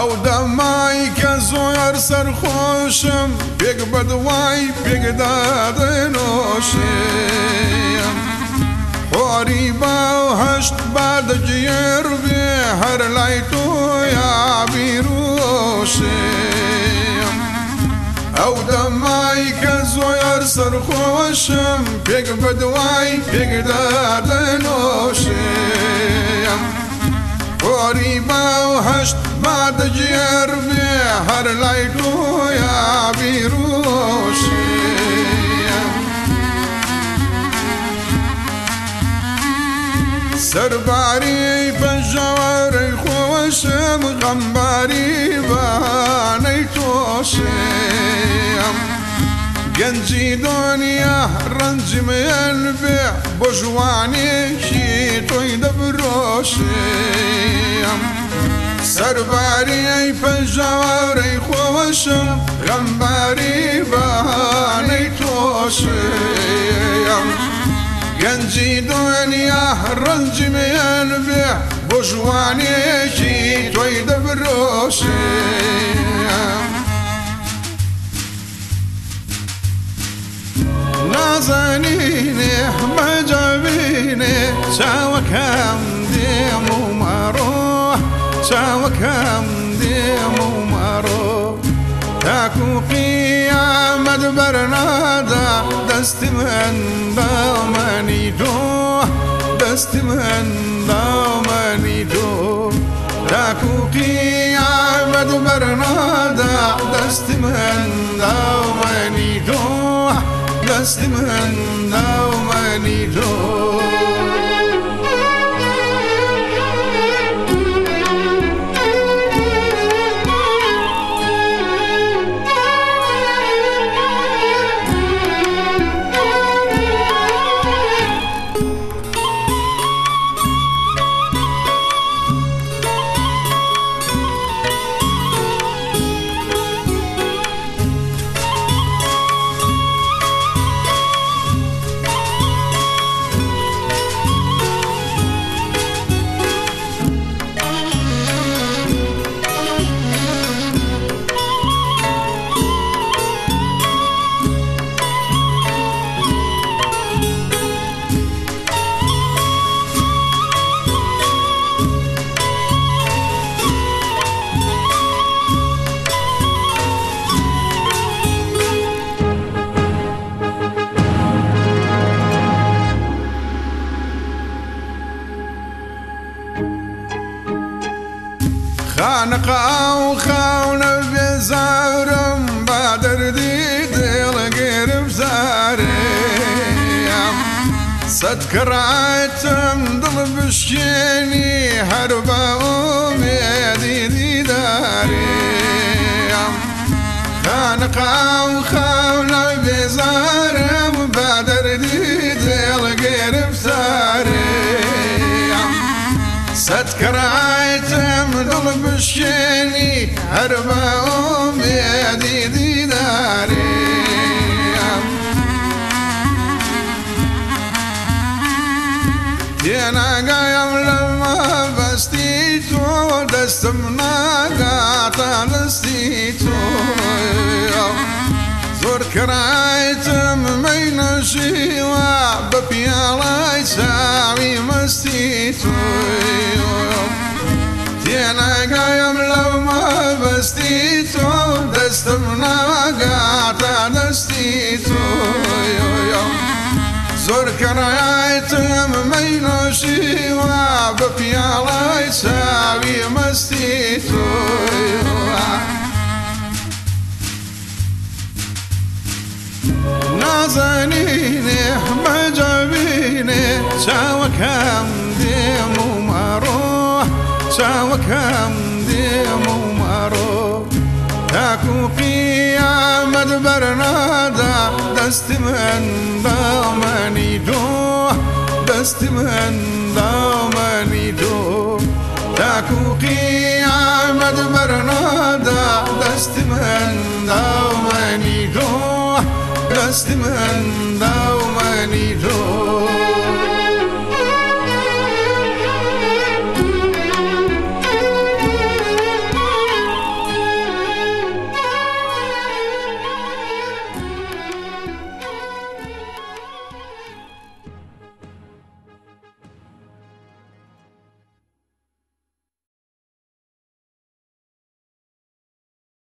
که ئەو دەمای کە زۆر سەرخۆشم پێک با پێکدادەنۆشێم خۆری باهشت بادەجێر بێ هەر لای تۆ یابیرۆشێم ئەو دەمای کە زۆر سەرخۆشم پێک بەدوای پێکدادەنۆشێم خۆری باوهشت مادەگیر بێ هەر لای گۆیا بیرۆشی سەرباری پەنجەوەرەی خۆوەشم غەمباری بانەی تۆشێم گەنجی دنیا ڕەنجی من بێ بۆ ژوانێکی تۆی دەبرۆشێ بینم سەرباری ئەی پەنجاوەڕی خۆشم غەمباری بەهانەی تۆشم گەنجی دوێنیا ڕەنجی میان بێ بۆ ژوانێکی تۆی دەبرۆشم نازانینێ مەجابینێ چاوەکەم شاوك همديم ومارو تاكو قيام برنادا دست من دامني جو دست من دامني جو تاكو قيام برنادا دست من دامني جو دست من دامني جو خانقا و خاونە بێزارم با دەردی دێڵەگەرم زارێم سەد کڕاتم دڵ بشکێنی هەر بە ئۆمێدیدی دارێم خانقا و خاون خوشکنی هر با امیدی دیداری یه نگایم لما بستی تو دستم نگاتا دستی تو زۆر کرایتم مەی نەژیوە بە پیاڵای چاوی مەستی توی پێناگایم لەو مەبستی تۆ دەستم ناگاتە دەستی تۆ زۆر کەڕایتم مەینۆشی وا بە پیاڵای چاوی مەستی تۆ نازانینێ مەجابینێ چاوەکەم دێم شاوك همدي ممارو تاكو قيامة برنادا دست من دامني دو دست من دامني دو تاكو قيامة برنادا دست من دامني دو دست من دامني دو